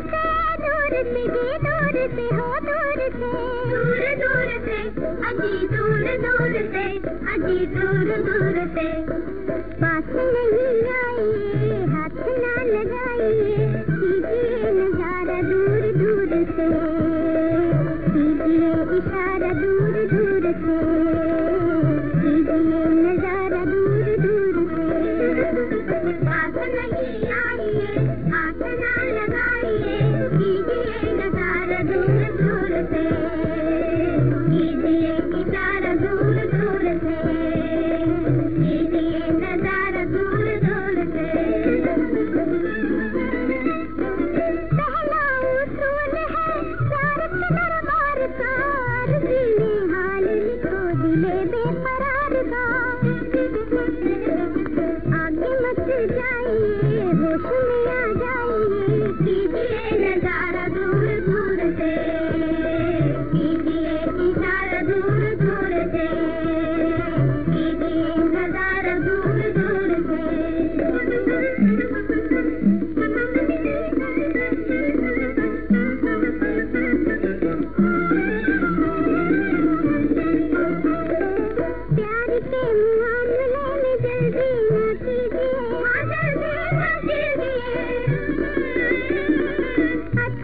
दूर से दूर से हो दूर से। दूर दूर से अजी दूर दूर से अजी दूर दूर से। पास नहीं आइए हाथ ना लगाइए कीजिए नज़ारा दूर दूर से। कीजिए इशारा दूर दूर से। कीजिए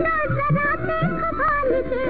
नज़र देखभाल के